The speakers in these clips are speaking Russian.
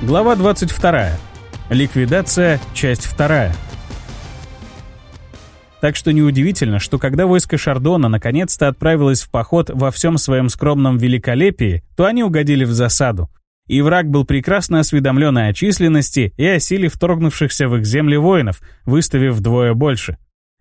Глава 22. Ликвидация, часть 2. Так что неудивительно, что когда войско Шардона наконец-то отправилось в поход во всем своем скромном великолепии, то они угодили в засаду. И враг был прекрасно осведомлен о численности и о силе вторгнувшихся в их земли воинов, выставив вдвое больше.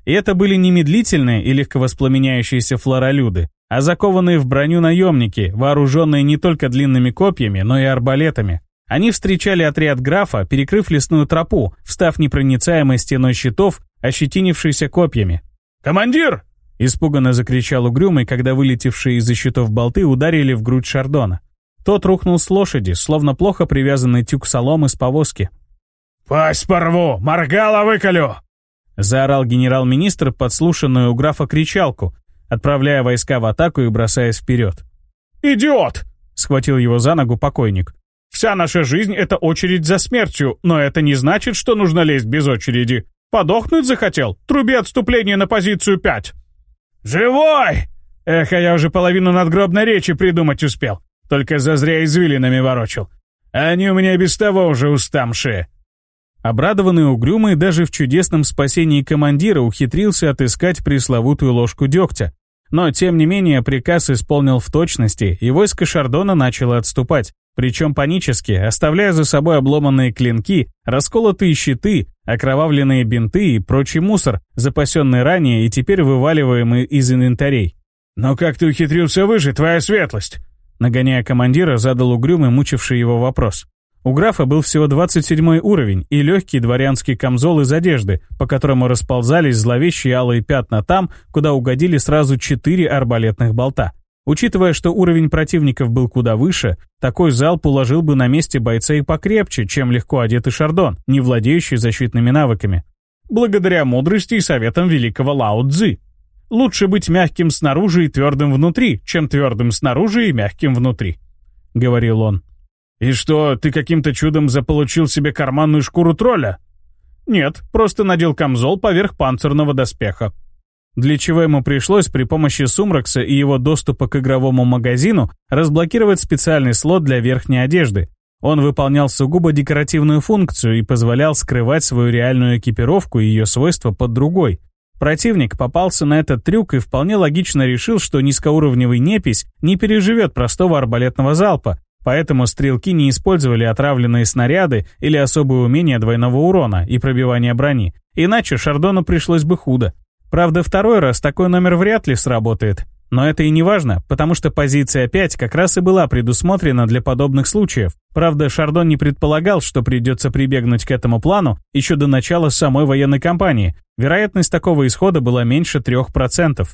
И это были не медлительные и легковоспламеняющиеся флоролюды, а закованные в броню наемники, вооруженные не только длинными копьями, но и арбалетами. Они встречали отряд графа, перекрыв лесную тропу, встав непроницаемой стеной щитов, ощетинившейся копьями. «Командир!» — испуганно закричал угрюмый, когда вылетевшие из-за щитов болты ударили в грудь Шардона. Тот рухнул с лошади, словно плохо привязанный тюк соломы с повозки. «Пасть порву! Моргала выколю!» Заорал генерал-министр подслушанную у графа кричалку, отправляя войска в атаку и бросаясь вперед. «Идиот!» — схватил его за ногу покойник. Вся наша жизнь — это очередь за смертью, но это не значит, что нужно лезть без очереди. Подохнуть захотел? Труби отступление на позицию 5. «Живой!» Эх, а я уже половину надгробной речи придумать успел. Только зазря извилинами ворочил. Они у меня без того уже устамшие. Обрадованный угрюмый даже в чудесном спасении командира ухитрился отыскать пресловутую ложку дегтя. Но, тем не менее, приказ исполнил в точности, и войско Шардона начало отступать причем панически, оставляя за собой обломанные клинки, расколотые щиты, окровавленные бинты и прочий мусор, запасенный ранее и теперь вываливаемый из инвентарей. «Но как ты ухитрился выжить, твоя светлость?» Нагоняя командира, задал угрюмый, мучивший его вопрос. У графа был всего 27 уровень и легкий дворянский камзол из одежды, по которому расползались зловещие алые пятна там, куда угодили сразу четыре арбалетных болта. Учитывая, что уровень противников был куда выше, такой залп уложил бы на месте бойца и покрепче, чем легко одетый шардон, не владеющий защитными навыками. Благодаря мудрости и советам великого Лао Цзы. Лучше быть мягким снаружи и твердым внутри, чем твердым снаружи и мягким внутри», — говорил он. «И что, ты каким-то чудом заполучил себе карманную шкуру тролля?» «Нет, просто надел камзол поверх панцирного доспеха», для чего ему пришлось при помощи Сумракса и его доступа к игровому магазину разблокировать специальный слот для верхней одежды. Он выполнял сугубо декоративную функцию и позволял скрывать свою реальную экипировку и ее свойства под другой. Противник попался на этот трюк и вполне логично решил, что низкоуровневый непись не переживет простого арбалетного залпа, поэтому стрелки не использовали отравленные снаряды или особые умения двойного урона и пробивания брони, иначе Шардону пришлось бы худо. Правда, второй раз такой номер вряд ли сработает. Но это и не важно, потому что позиция 5 как раз и была предусмотрена для подобных случаев. Правда, Шардон не предполагал, что придется прибегнуть к этому плану еще до начала самой военной кампании. Вероятность такого исхода была меньше 3%.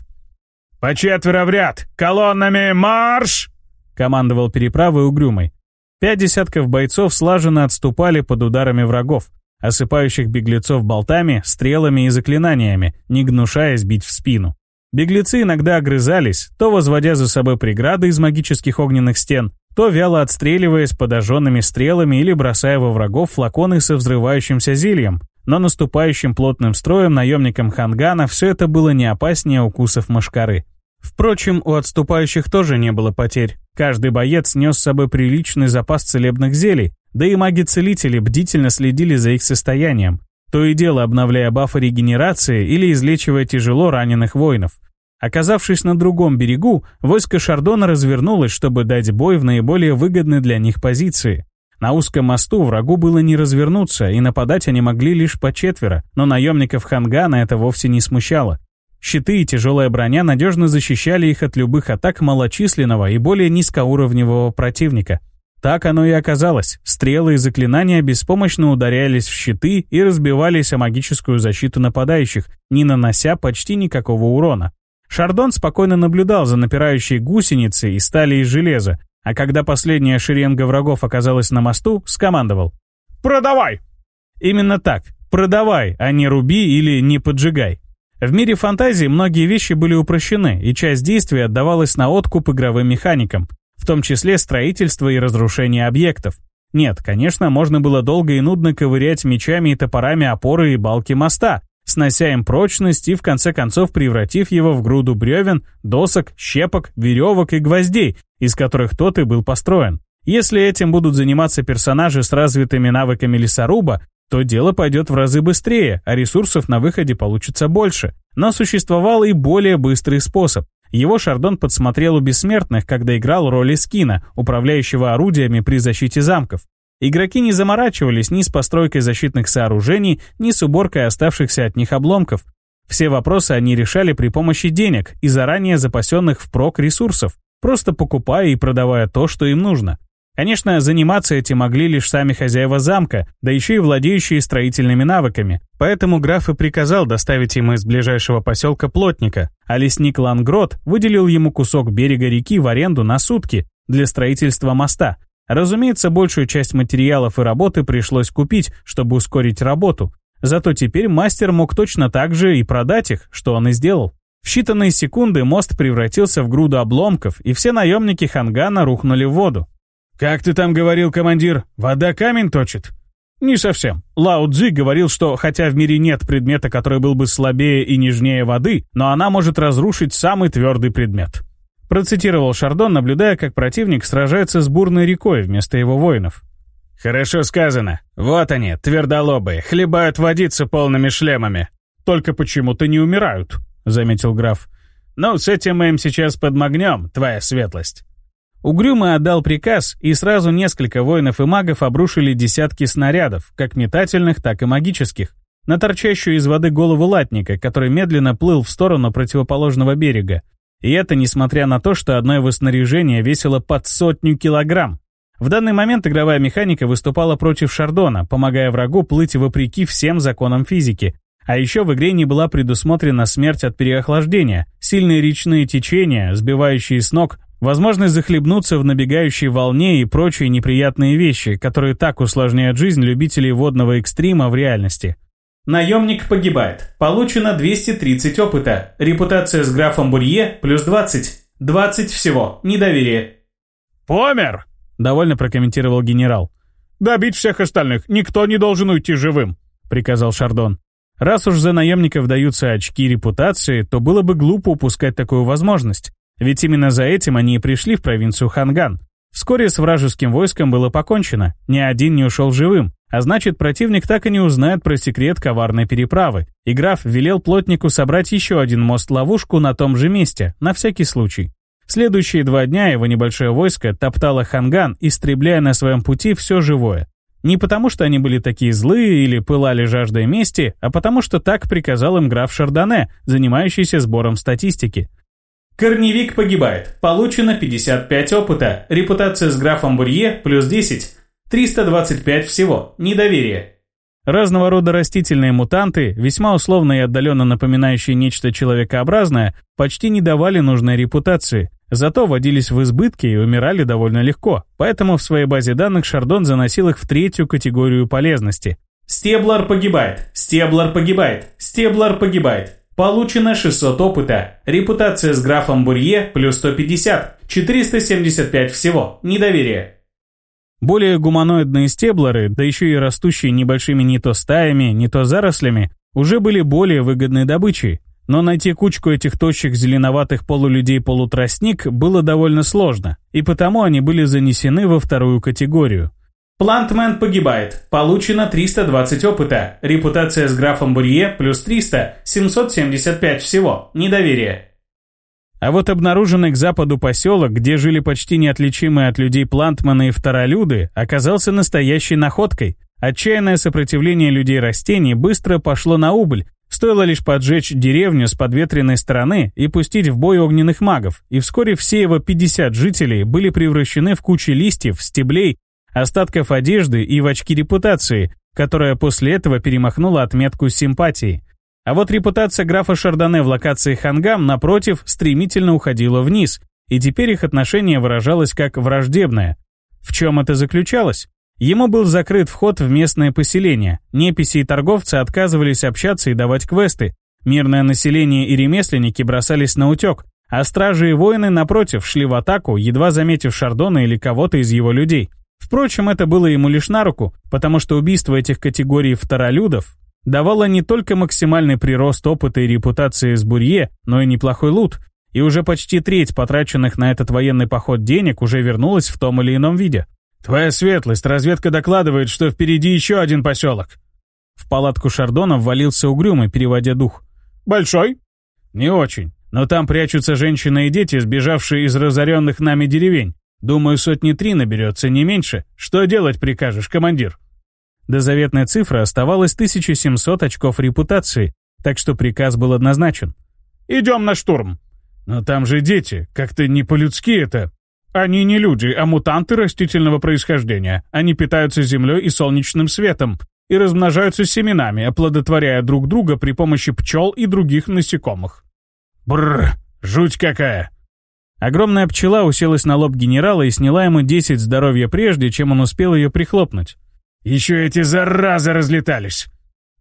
«По четверо в ряд! Колоннами марш!» — командовал переправой угрюмой. Пять десятков бойцов слаженно отступали под ударами врагов осыпающих беглецов болтами, стрелами и заклинаниями, не гнушаясь бить в спину. Беглецы иногда огрызались, то возводя за собой преграды из магических огненных стен, то вяло отстреливаясь подожженными стрелами или бросая во врагов флаконы со взрывающимся зельем, но наступающим плотным строем наемникам Хангана все это было не опаснее укусов мошкары. Впрочем, у отступающих тоже не было потерь. Каждый боец нес с собой приличный запас целебных зелий, да и маги-целители бдительно следили за их состоянием, то и дело обновляя бафы регенерации или излечивая тяжело раненых воинов. Оказавшись на другом берегу, войско Шардона развернулось, чтобы дать бой в наиболее выгодной для них позиции. На узком мосту врагу было не развернуться, и нападать они могли лишь по четверо, но наемников Хангана это вовсе не смущало. Щиты и тяжелая броня надежно защищали их от любых атак малочисленного и более низкоуровневого противника – так оно и оказалось. Стрелы и заклинания беспомощно ударялись в щиты и разбивались о магическую защиту нападающих, не нанося почти никакого урона. Шардон спокойно наблюдал за напирающей гусеницей и стали из железа, а когда последняя шеренга врагов оказалась на мосту, скомандовал. «Продавай!» Именно так. «Продавай», а не «руби» или «не поджигай». В мире фантазии многие вещи были упрощены, и часть действий отдавалась на откуп игровым механикам в том числе строительство и разрушение объектов. Нет, конечно, можно было долго и нудно ковырять мечами и топорами опоры и балки моста, снося им прочность и в конце концов превратив его в груду бревен, досок, щепок, веревок и гвоздей, из которых тот и был построен. Если этим будут заниматься персонажи с развитыми навыками лесоруба, то дело пойдет в разы быстрее, а ресурсов на выходе получится больше. Но существовал и более быстрый способ. Его Шардон подсмотрел у бессмертных, когда играл роль Скина, управляющего орудиями при защите замков. Игроки не заморачивались ни с постройкой защитных сооружений, ни с уборкой оставшихся от них обломков. Все вопросы они решали при помощи денег и заранее запасенных впрок ресурсов, просто покупая и продавая то, что им нужно. Конечно, заниматься этим могли лишь сами хозяева замка, да еще и владеющие строительными навыками, Поэтому граф и приказал доставить ему из ближайшего поселка плотника, а лесник Лангрот выделил ему кусок берега реки в аренду на сутки для строительства моста. Разумеется, большую часть материалов и работы пришлось купить, чтобы ускорить работу. Зато теперь мастер мог точно так же и продать их, что он и сделал. В считанные секунды мост превратился в груду обломков, и все наемники Хангана рухнули в воду. «Как ты там говорил, командир? Вода камень точит?» Не совсем. Лао Цзи говорил, что хотя в мире нет предмета, который был бы слабее и нежнее воды, но она может разрушить самый твердый предмет. Процитировал Шардон, наблюдая, как противник сражается с бурной рекой вместо его воинов. «Хорошо сказано. Вот они, твердолобые, хлебают водицу полными шлемами». «Только почему-то не умирают», — заметил граф. «Ну, с этим мы им сейчас подмогнем, твоя светлость». Угрюмо отдал приказ, и сразу несколько воинов и магов обрушили десятки снарядов, как метательных, так и магических, на торчащую из воды голову латника, который медленно плыл в сторону противоположного берега. И это несмотря на то, что одно его снаряжение весило под сотню килограмм. В данный момент игровая механика выступала против Шардона, помогая врагу плыть вопреки всем законам физики. А еще в игре не была предусмотрена смерть от переохлаждения, сильные речные течения, сбивающие с ног, Возможность захлебнуться в набегающей волне и прочие неприятные вещи, которые так усложняют жизнь любителей водного экстрима в реальности. Наемник погибает. Получено 230 опыта. Репутация с графом Бурье плюс 20. 20 всего. Недоверие. «Помер!» – довольно прокомментировал генерал. «Добить всех остальных. Никто не должен уйти живым», – приказал Шардон. Раз уж за наемников даются очки репутации, то было бы глупо упускать такую возможность. Ведь именно за этим они и пришли в провинцию Ханган. Вскоре с вражеским войском было покончено, ни один не ушел живым, а значит противник так и не узнает про секрет коварной переправы. И граф велел плотнику собрать еще один мост-ловушку на том же месте, на всякий случай. Следующие два дня его небольшое войско топтало Ханган, истребляя на своем пути все живое. Не потому, что они были такие злые или пылали жаждой мести, а потому, что так приказал им граф Шардане, занимающийся сбором статистики. Корневик погибает. Получено 55 опыта. Репутация с графом Бурье плюс 10. 325 всего. Недоверие. Разного рода растительные мутанты, весьма условно и отдаленно напоминающие нечто человекообразное, почти не давали нужной репутации, зато водились в избытке и умирали довольно легко, поэтому в своей базе данных Шардон заносил их в третью категорию полезности. Стеблар погибает, Стеблар погибает, Стеблар погибает, Получено 600 опыта. Репутация с графом Бурье плюс 150. 475 всего. Недоверие. Более гуманоидные стеблеры, да еще и растущие небольшими не то стаями, не то зарослями, уже были более выгодной добычей. Но найти кучку этих тощих зеленоватых полулюдей-полутростник было довольно сложно, и потому они были занесены во вторую категорию – Плантмен погибает. Получено 320 опыта. Репутация с графом Бурье плюс 300, 775 всего. Недоверие. А вот обнаруженный к западу поселок, где жили почти неотличимые от людей плантманы и второлюды, оказался настоящей находкой. Отчаянное сопротивление людей-растений быстро пошло на убыль, Стоило лишь поджечь деревню с подветренной стороны и пустить в бой огненных магов, и вскоре все его 50 жителей были превращены в кучи листьев, стеблей остатков одежды и в очки репутации, которая после этого перемахнула отметку симпатии. А вот репутация графа Шардоне в локации Хангам, напротив, стремительно уходила вниз, и теперь их отношение выражалось как враждебное. В чем это заключалось? Ему был закрыт вход в местное поселение, неписи и торговцы отказывались общаться и давать квесты, мирное население и ремесленники бросались на утек, а стражи и воины, напротив, шли в атаку, едва заметив Шардона или кого-то из его людей. Впрочем, это было ему лишь на руку, потому что убийство этих категорий второлюдов давало не только максимальный прирост опыта и репутации с Бурье, но и неплохой лут, и уже почти треть потраченных на этот военный поход денег уже вернулась в том или ином виде. «Твоя светлость, разведка докладывает, что впереди еще один поселок». В палатку Шардона ввалился угрюмый, переводя дух. «Большой?» «Не очень, но там прячутся женщины и дети, сбежавшие из разоренных нами деревень. Думаю, сотни три наберется, не меньше. Что делать прикажешь, командир?» До заветной цифры оставалось 1700 очков репутации, так что приказ был однозначен. «Идем на штурм!» «Но там же дети, как-то не по-людски это!» «Они не люди, а мутанты растительного происхождения. Они питаются землей и солнечным светом и размножаются семенами, оплодотворяя друг друга при помощи пчел и других насекомых». «Бррр, жуть какая!» Огромная пчела уселась на лоб генерала и сняла ему 10 здоровья прежде, чем он успел ее прихлопнуть. «Еще эти заразы разлетались!»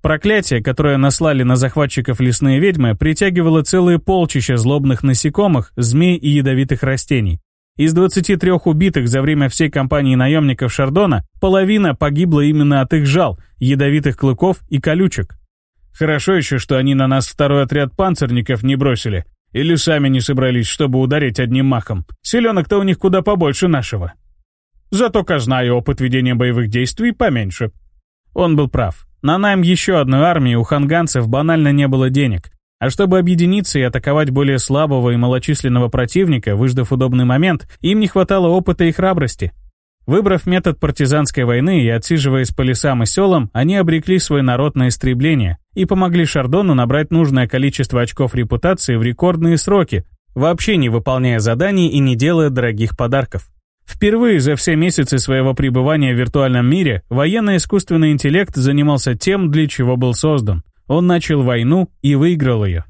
Проклятие, которое наслали на захватчиков лесные ведьмы, притягивало целые полчища злобных насекомых, змей и ядовитых растений. Из 23 убитых за время всей кампании наемников Шардона половина погибла именно от их жал, ядовитых клыков и колючек. «Хорошо еще, что они на нас второй отряд панцирников не бросили. Или сами не собрались, чтобы ударить одним махом. Селенок-то у них куда побольше нашего. Зато казна и опыт ведения боевых действий поменьше. Он был прав. На найм еще одной армии у ханганцев банально не было денег. А чтобы объединиться и атаковать более слабого и малочисленного противника, выждав удобный момент, им не хватало опыта и храбрости. Выбрав метод партизанской войны и отсиживаясь по лесам и селам, они обрекли свой народ на истребление и помогли Шардону набрать нужное количество очков репутации в рекордные сроки, вообще не выполняя заданий и не делая дорогих подарков. Впервые за все месяцы своего пребывания в виртуальном мире военно-искусственный интеллект занимался тем, для чего был создан. Он начал войну и выиграл ее.